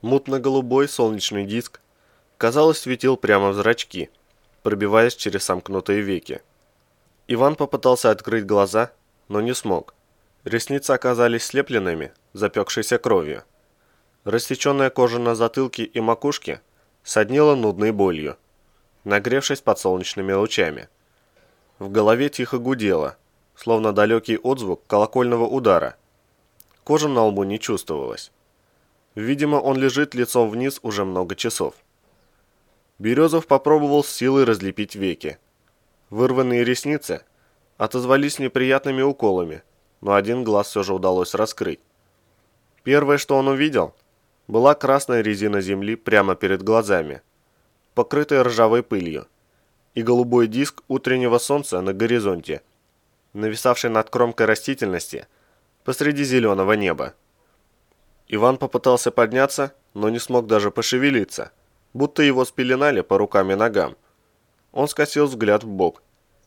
Мутно-голубой солнечный диск, казалось, светил прямо в зрачки, пробиваясь через сомкнутые веки. Иван попытался открыть глаза, но не смог. Ресницы оказались слепленными, запекшейся кровью. Рассеченная кожа на затылке и макушке соднила нудной болью, нагревшись под солнечными лучами. В голове тихо гудело, словно далекий отзвук колокольного удара. Кожа на лбу не чувствовалась. Видимо, он лежит лицом вниз уже много часов. Березов попробовал с силой разлепить веки. Вырванные ресницы отозвались неприятными уколами, но один глаз все же удалось раскрыть. Первое, что он увидел, была красная резина земли прямо перед глазами, покрытая ржавой пылью и голубой диск утреннего солнца на горизонте, нависавший над кромкой растительности посреди зеленого неба. Иван попытался подняться, но не смог даже пошевелиться, будто его спеленали по рукам и ногам. Он скосил взгляд в бок,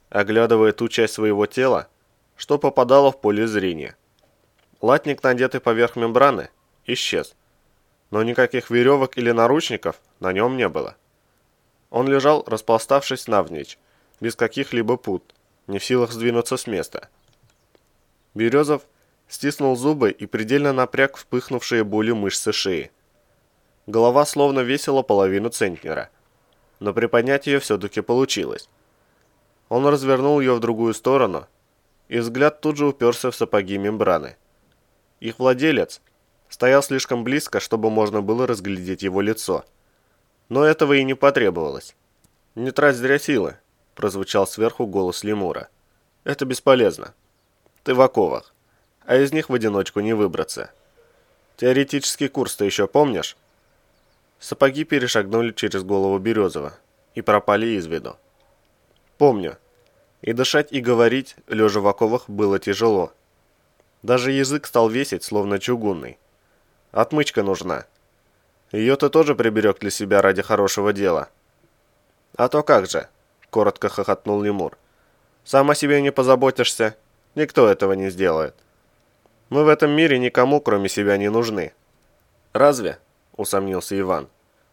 оглядывая ту часть своего тела, что попадало в поле зрения. Латник, надетый поверх мембраны, исчез, но никаких веревок или наручников на нем не было. Он лежал, распластавшись навзничь, без каких-либо пут, не в силах сдвинуться с места. Березов стиснул зубы и предельно напряг вспыхнувшие болью мышцы шеи. Голова словно весила половину центнера, но приподнять ее все-таки получилось. Он развернул ее в другую сторону, и взгляд тут же уперся в сапоги мембраны. Их владелец стоял слишком близко, чтобы можно было разглядеть его лицо – но этого и не потребовалось. «Не трать зря силы», – прозвучал сверху голос лемура. «Это бесполезно. Ты в оковах, а из них в одиночку не выбраться. Теоретический курс ты еще помнишь?» Сапоги перешагнули через голову Березова и пропали из виду. «Помню. И дышать, и говорить, лежа в оковах, было тяжело. Даже язык стал весить, словно чугунный. Отмычка нужна». Ее ты тоже приберег для себя ради хорошего дела. А то как же, коротко хохотнул лемур. Сам о себе не позаботишься, никто этого не сделает. Мы в этом мире никому, кроме себя, не нужны. Разве? Усомнился Иван.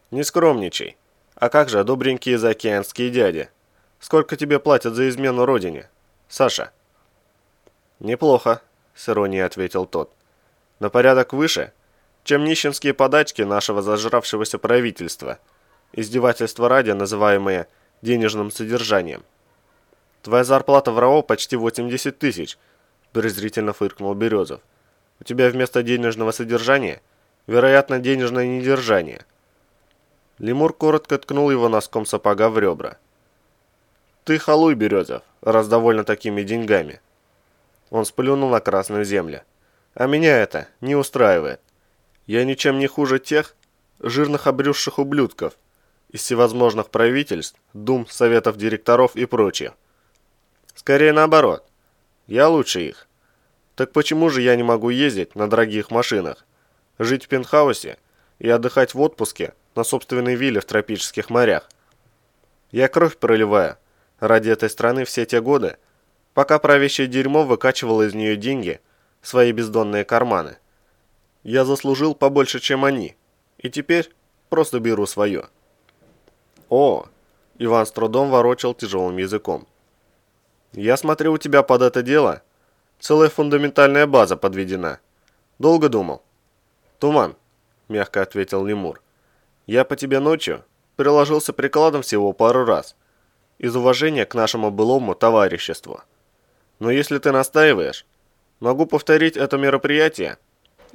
Не скромничай. А как же добренькие заокеанские дяди? Сколько тебе платят за измену родине? Саша? Неплохо, с иронией ответил тот. На порядок выше, чем нищенские подачки нашего зажравшегося правительства, издевательства ради, называемые денежным содержанием. Твоя зарплата в РАО почти 80 тысяч, презрительно фыркнул Березов. У тебя вместо денежного содержания, вероятно, денежное недержание. Лемур коротко ткнул его носком сапога в ребра. «Ты халуй, Березов, раз довольно такими деньгами». Он сплюнул на красную землю. «А меня это не устраивает. Я ничем не хуже тех жирных обрюзших ублюдков из всевозможных правительств, дум, советов директоров и прочее. Скорее наоборот. Я лучше их. Так почему же я не могу ездить на дорогих машинах, жить в пентхаусе и отдыхать в отпуске на собственной вилле в тропических морях? Я кровь проливаю ради этой страны все те годы, пока правящее дерьмо выкачивало из нее деньги свои бездонные карманы. Я заслужил побольше, чем они. И теперь просто беру свое. О, Иван с трудом ворочал тяжелым языком. Я смотрю, у тебя под это дело целая фундаментальная база подведена. Долго думал? Туман, мягко ответил Лемур. Я по тебе ночью приложился прикладом всего пару раз. Из уважения к нашему былому товариществу. Но если ты настаиваешь, могу повторить это мероприятие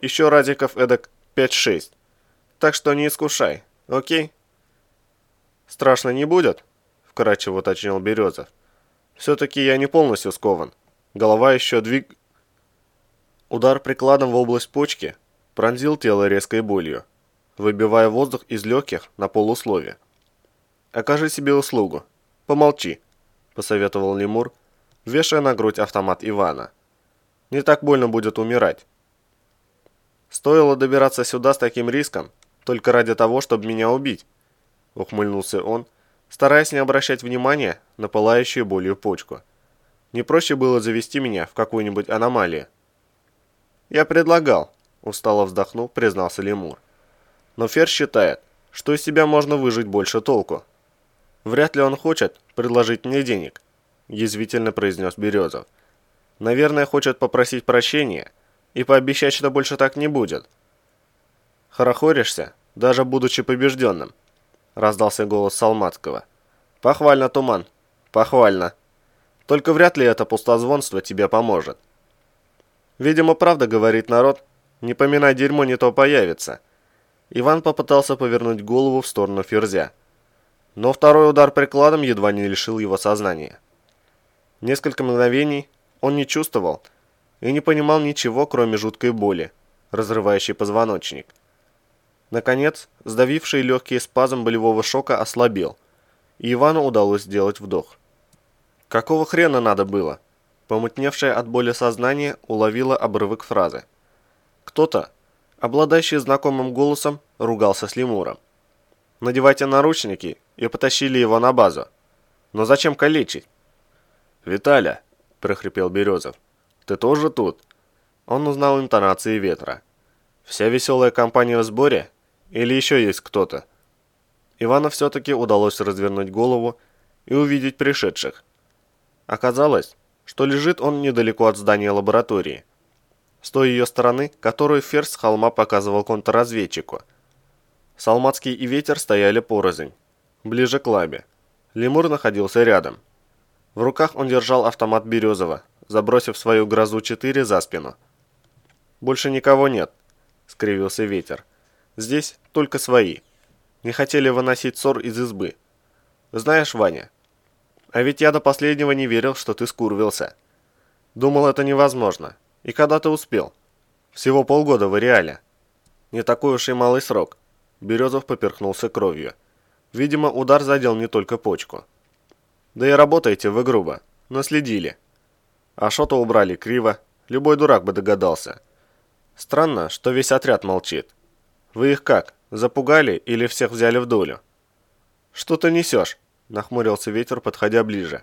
еще радиков эдак 5-6. Так что не искушай, окей? Страшно не будет? Вкратчиво уточнил Березов. Все-таки я не полностью скован. Голова еще двиг... Удар прикладом в область почки пронзил тело резкой болью, выбивая воздух из легких на полусловие. «Окажи себе услугу. Помолчи», – посоветовал лемур, вешая на грудь автомат Ивана. «Не так больно будет умирать. Стоило добираться сюда с таким риском, только ради того, чтобы меня убить. Ухмыльнулся он, стараясь не обращать внимания на пылающую болью почку. Не проще было завести меня в какую-нибудь аномалию. Я предлагал, устало вздохнув, признался лемур. Но Фер считает, что из себя можно выжить больше толку. Вряд ли он хочет предложить мне денег, язвительно произнес Березов. Наверное, хочет попросить прощения и пообещать, что больше так не будет. Хорохоришься, даже будучи побежденным, раздался голос Салматского. Похвально, Туман, похвально. Только вряд ли это пустозвонство тебе поможет. Видимо, правда говорит народ, не поминай дерьмо, не то появится. Иван попытался повернуть голову в сторону Ферзя. Но второй удар прикладом едва не лишил его сознания. Несколько мгновений он не чувствовал и не понимал ничего, кроме жуткой боли, разрывающей позвоночник. Наконец, сдавивший легкий спазм болевого шока ослабел, и Ивану удалось сделать вдох. Какого хрена надо было? Помутневшее от боли сознание уловило обрывок фразы. Кто-то, обладающий знакомым голосом, ругался с лемуром. «Надевайте наручники и потащили его на базу. Но зачем калечить?» «Виталя!» – прохрипел Березов. «Ты тоже тут?» Он узнал интонации ветра. «Вся веселая компания в сборе? Или еще есть кто-то?» Ивану все-таки удалось развернуть голову и увидеть пришедших. Оказалось, что лежит он недалеко от здания лаборатории, с той ее стороны, которую Ферзь с холма показывал контрразведчику. Салмацкий и Ветер стояли порознь, ближе к лабе. Лемур находился рядом. В руках он держал автомат Березова, забросив свою грозу-4 за спину. «Больше никого нет», — скривился Ветер. «Здесь только свои. Не хотели выносить ссор из избы. Знаешь, Ваня, а ведь я до последнего не верил, что ты скурвился. Думал, это невозможно. И когда ты успел? Всего полгода в реале. Не такой уж и малый срок. Березов поперхнулся кровью. Видимо, удар задел не только почку. Да и работаете вы грубо. Наследили. А что-то убрали криво. Любой дурак бы догадался. Странно, что весь отряд молчит. Вы их как, запугали или всех взяли в долю? Что ты несешь? – нахмурился ветер, подходя ближе.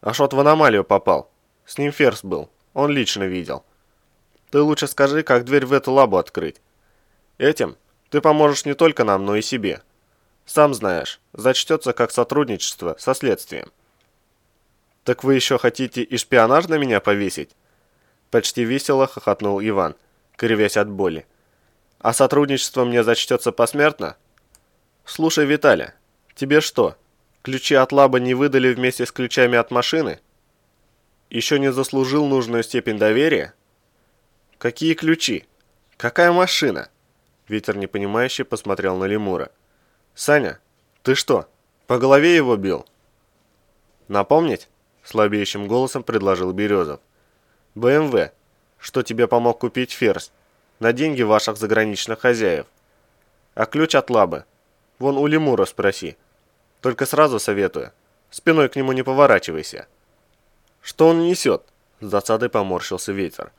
«Ашот в аномалию попал. С ним Ферс был. Он лично видел. Ты лучше скажи, как дверь в эту лабу открыть. Этим ты поможешь не только нам, но и себе. Сам знаешь, зачтется как сотрудничество со следствием». «Так вы еще хотите и шпионаж на меня повесить?» Почти весело хохотнул Иван, кривясь от боли. «А сотрудничество мне зачтется посмертно?» «Слушай, Виталя, тебе что, Ключи от лаба не выдали вместе с ключами от машины? Еще не заслужил нужную степень доверия? Какие ключи? Какая машина? Ветер непонимающе посмотрел на лемура. Саня, ты что, по голове его бил? Напомнить? Слабеющим голосом предложил Березов. БМВ, что тебе помог купить ферзь, на деньги ваших заграничных хозяев. А ключ от лабы? Вон у лемура спроси. Только сразу советую, спиной к нему не поворачивайся. Что он несет? С досадой поморщился ветер.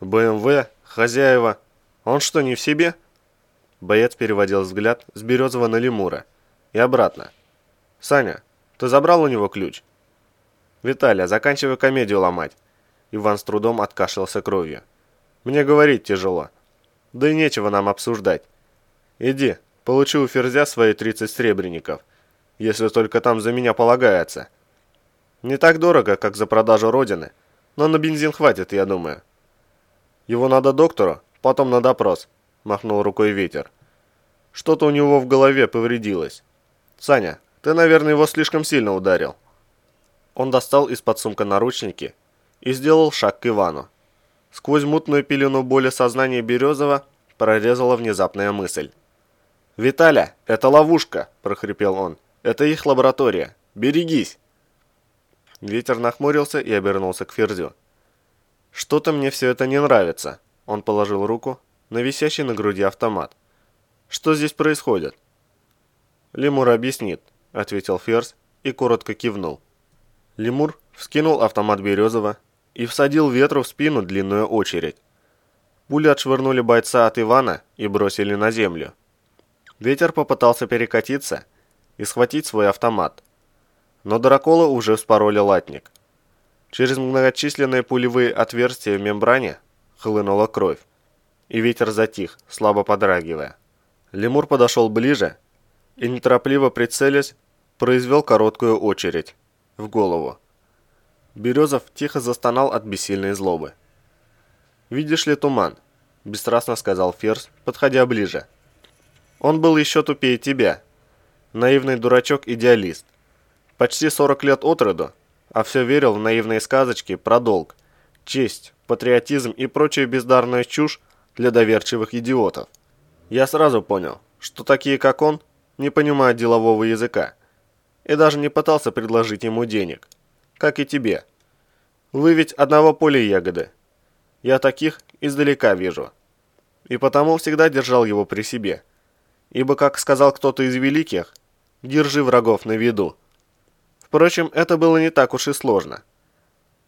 БМВ, хозяева. Он что, не в себе? Боец переводил взгляд с Березова на Лемура. И обратно. Саня, ты забрал у него ключ? Виталя, заканчивай комедию ломать. Иван с трудом откашлялся кровью. Мне говорить тяжело. Да и нечего нам обсуждать. Иди, получи у Ферзя свои 30 сребреников – если только там за меня полагается. Не так дорого, как за продажу Родины, но на бензин хватит, я думаю. Его надо доктору, потом на допрос, махнул рукой ветер. Что-то у него в голове повредилось. Саня, ты, наверное, его слишком сильно ударил. Он достал из-под сумка наручники и сделал шаг к Ивану. Сквозь мутную пелену боли сознания Березова прорезала внезапная мысль. «Виталя, это ловушка!» – прохрипел он. Это их лаборатория. Берегись!» Ветер нахмурился и обернулся к Ферзю. «Что-то мне все это не нравится», — он положил руку на висящий на груди автомат. «Что здесь происходит?» «Лемур объяснит», — ответил Ферзь и коротко кивнул. Лемур вскинул автомат Березова и всадил ветру в спину длинную очередь. Пули отшвырнули бойца от Ивана и бросили на землю. Ветер попытался перекатиться, и схватить свой автомат. Но Дракола уже вспороли латник. Через многочисленные пулевые отверстия в мембране хлынула кровь, и ветер затих, слабо подрагивая. Лемур подошел ближе и, неторопливо прицелясь, произвел короткую очередь в голову. Березов тихо застонал от бессильной злобы. «Видишь ли туман?» – бесстрастно сказал Ферзь, подходя ближе. «Он был еще тупее тебя. Наивный дурачок-идеалист. Почти 40 лет от роду, а все верил в наивные сказочки про долг, честь, патриотизм и прочую бездарную чушь для доверчивых идиотов. Я сразу понял, что такие, как он, не понимают делового языка, и даже не пытался предложить ему денег, как и тебе. Вы ведь одного поля ягоды. Я таких издалека вижу. И потому всегда держал его при себе. Ибо, как сказал кто-то из великих, держи врагов на виду. Впрочем, это было не так уж и сложно.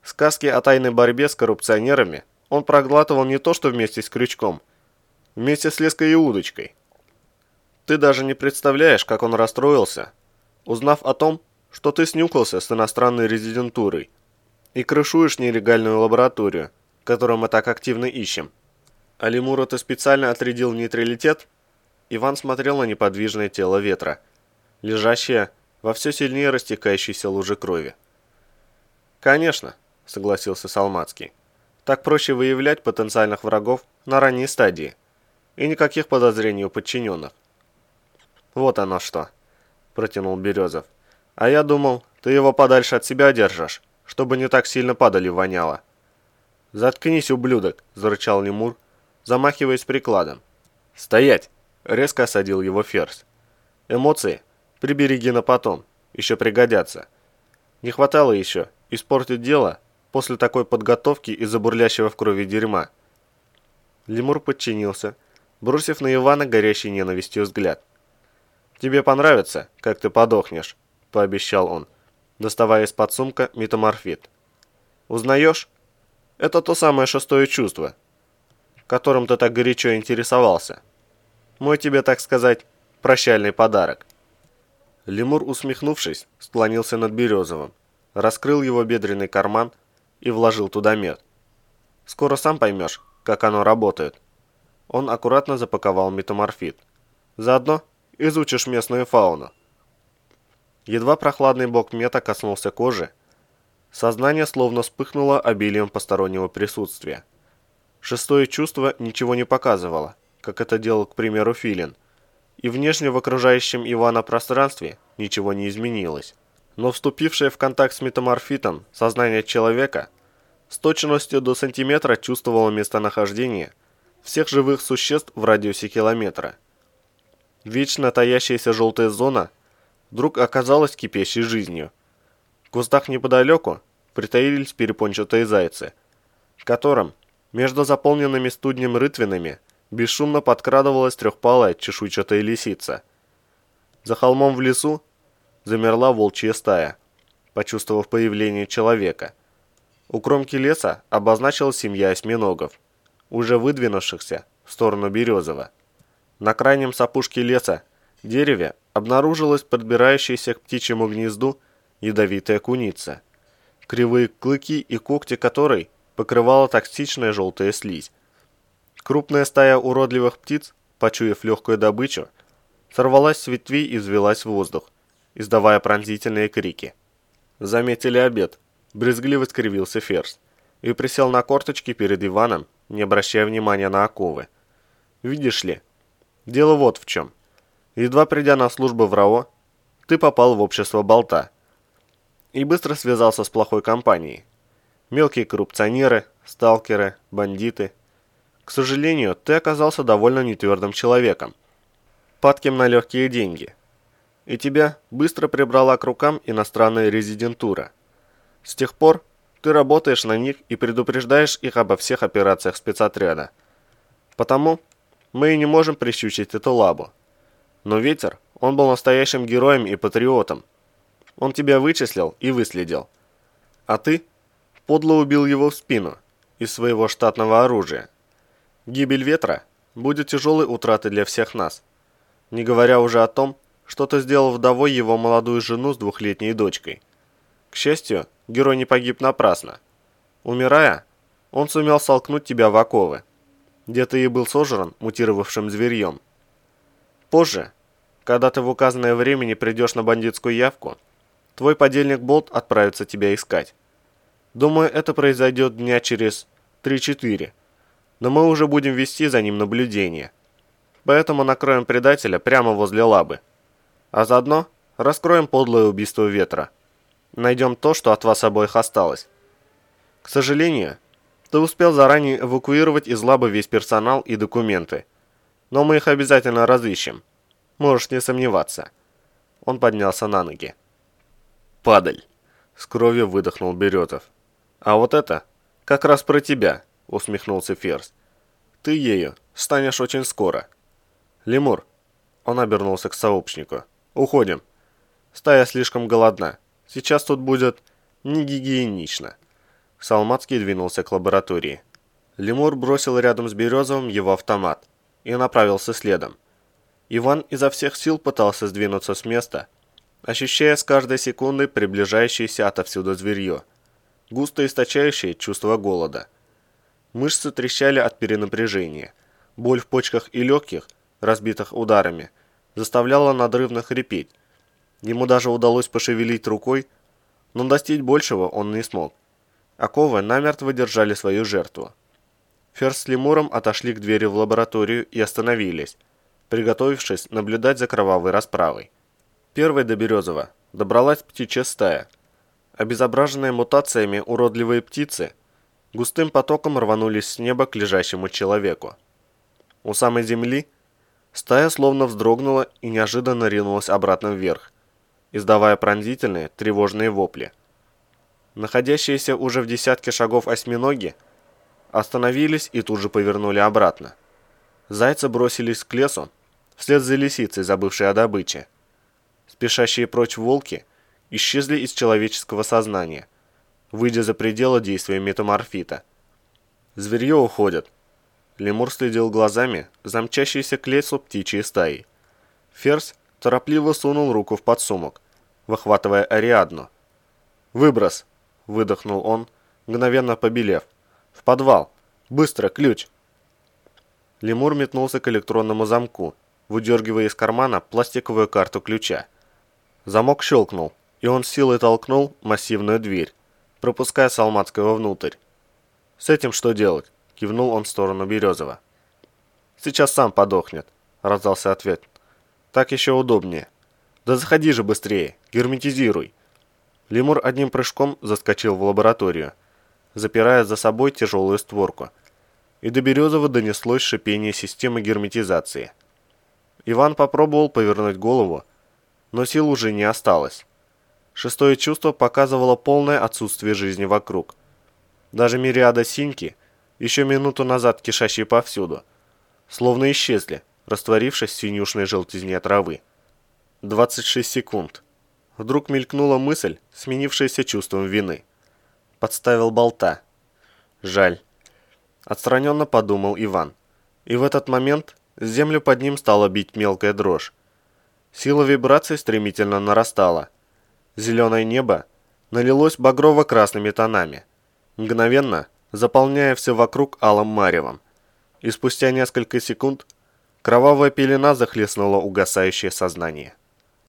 Сказки о тайной борьбе с коррупционерами он проглатывал не то что вместе с крючком, вместе с леской и удочкой. Ты даже не представляешь, как он расстроился, узнав о том, что ты снюкался с иностранной резидентурой и крышуешь нелегальную лабораторию, которую мы так активно ищем. А Лемура ты специально отрядил нейтралитет? Иван смотрел на неподвижное тело ветра, лежащее во все сильнее растекающейся луже крови. «Конечно», — согласился Салмацкий. «Так проще выявлять потенциальных врагов на ранней стадии, и никаких подозрений у подчиненных. «Вот оно что», – протянул Березов. «А я думал, ты его подальше от себя держишь, чтобы не так сильно падали воняло». «Заткнись, ублюдок!» – зарычал лемур, замахиваясь прикладом. «Стоять!» – резко осадил его ферзь. «Эмоции прибереги на потом, еще пригодятся. Не хватало еще испортить дело после такой подготовки из-за в крови дерьма». Лемур подчинился, бросив на Ивана горящий ненавистью взгляд. «Тебе понравится, как ты подохнешь», – пообещал он, доставая из-под сумка метаморфит. «Узнаешь? Это то самое шестое чувство, которым ты так горячо интересовался. Мой тебе, так сказать, прощальный подарок». Лемур, усмехнувшись, склонился над Березовым, раскрыл его бедренный карман и вложил туда мед. «Скоро сам поймешь, как оно работает». Он аккуратно запаковал метаморфит. Заодно изучишь местную фауну. Едва прохладный бок мета коснулся кожи, сознание словно вспыхнуло обилием постороннего присутствия. Шестое чувство ничего не показывало, как это делал, к примеру, Филин, и внешне в окружающем Ивана пространстве ничего не изменилось. Но вступившее в контакт с метаморфитом сознание человека с точностью до сантиметра чувствовало местонахождение всех живых существ в радиусе километра – Вечно таящаяся желтая зона вдруг оказалась кипящей жизнью. В кустах неподалеку притаились перепончатые зайцы, которым между заполненными студнем рытвинами бесшумно подкрадывалась трехпалая чешуйчатая лисица. За холмом в лесу замерла волчья стая, почувствовав появление человека. У кромки леса обозначилась семья осьминогов, уже выдвинувшихся в сторону Березова. На крайнем с опушки леса дереве обнаружилась подбирающаяся к птичьему гнезду ядовитая куница, кривые клыки и когти которой покрывала токсичная желтая слизь. Крупная стая уродливых птиц, почуяв легкую добычу, сорвалась с ветвей и взвелась в воздух, издавая пронзительные крики. Заметили обед. Брезгливо скривился Ферзь и присел на корточки перед Иваном, не обращая внимания на оковы. «Видишь ли, Дело вот в чем. Едва придя на службу в РАО, ты попал в общество болта и быстро связался с плохой компанией. Мелкие коррупционеры, сталкеры, бандиты. К сожалению, ты оказался довольно нетвердым человеком, падким на легкие деньги. И тебя быстро прибрала к рукам иностранная резидентура. С тех пор ты работаешь на них и предупреждаешь их обо всех операциях спецотряда. Потому мы и не можем прищучить эту лабу. Но ветер, он был настоящим героем и патриотом. Он тебя вычислил и выследил. А ты подло убил его в спину из своего штатного оружия. Гибель ветра будет тяжелой утратой для всех нас. Не говоря уже о том, что ты сделал вдовой его молодую жену с двухлетней дочкой. К счастью, герой не погиб напрасно. Умирая, он сумел столкнуть тебя в оковы где ты и был сожран мутировавшим зверьем. Позже, когда ты в указанное время не придешь на бандитскую явку, твой подельник Болт отправится тебя искать. Думаю, это произойдет дня через 3-4, но мы уже будем вести за ним наблюдение. Поэтому накроем предателя прямо возле лабы. А заодно раскроем подлое убийство ветра. Найдем то, что от вас обоих осталось. К сожалению, ты успел заранее эвакуировать из лабы весь персонал и документы. Но мы их обязательно разыщем. Можешь не сомневаться. Он поднялся на ноги. Падаль. С кровью выдохнул Березов. А вот это как раз про тебя, усмехнулся Ферзь. Ты ею станешь очень скоро. Лемур. Он обернулся к сообщнику. Уходим. Стая слишком голодна. Сейчас тут будет не гигиенично. Салмацкий двинулся к лаборатории. Лемур бросил рядом с Березовым его автомат и направился следом. Иван изо всех сил пытался сдвинуться с места, ощущая с каждой секундой приближающееся отовсюду зверье, густо источающее чувство голода. Мышцы трещали от перенапряжения. Боль в почках и легких, разбитых ударами, заставляла надрывно хрипеть. Ему даже удалось пошевелить рукой, но достичь большего он не смог. Оковы намертво держали свою жертву. Ферс с лемуром отошли к двери в лабораторию и остановились, приготовившись наблюдать за кровавой расправой. Первой до Березова добралась птичья стая. Обезображенные мутациями уродливые птицы густым потоком рванулись с неба к лежащему человеку. У самой земли стая словно вздрогнула и неожиданно ринулась обратно вверх, издавая пронзительные, тревожные вопли. Находящиеся уже в десятке шагов осьминоги остановились и тут же повернули обратно. Зайцы бросились к лесу, вслед за лисицей, забывшей о добыче. Спешащие прочь волки исчезли из человеческого сознания, выйдя за пределы действия метаморфита. Зверье уходит. Лемур следил глазами за мчащейся к лесу птичьей стаи. Ферзь торопливо сунул руку в подсумок, выхватывая Ариадну. «Выброс!» – выдохнул он, мгновенно побелев. «В подвал! Быстро, ключ!» Лемур метнулся к электронному замку – выдергивая из кармана пластиковую карту ключа. Замок щелкнул, и он силой толкнул массивную дверь, пропуская Салматского внутрь. «С этим что делать?» – кивнул он в сторону Березова. «Сейчас сам подохнет», – раздался ответ. «Так еще удобнее». «Да заходи же быстрее, герметизируй». Лемур одним прыжком заскочил в лабораторию, запирая за собой тяжелую створку. И до Березова донеслось шипение системы герметизации – Иван попробовал повернуть голову, но сил уже не осталось. Шестое чувство показывало полное отсутствие жизни вокруг. Даже мириада синьки, еще минуту назад кишащие повсюду, словно исчезли, растворившись в синюшной желтизне травы. 26 секунд. Вдруг мелькнула мысль, сменившаяся чувством вины. Подставил болта. Жаль. Отстраненно подумал Иван. И в этот момент Землю под ним стала бить мелкая дрожь. Сила вибраций стремительно нарастала. Зеленое небо налилось багрово-красными тонами, мгновенно заполняя все вокруг алым маревом. И спустя несколько секунд кровавая пелена захлестнула угасающее сознание.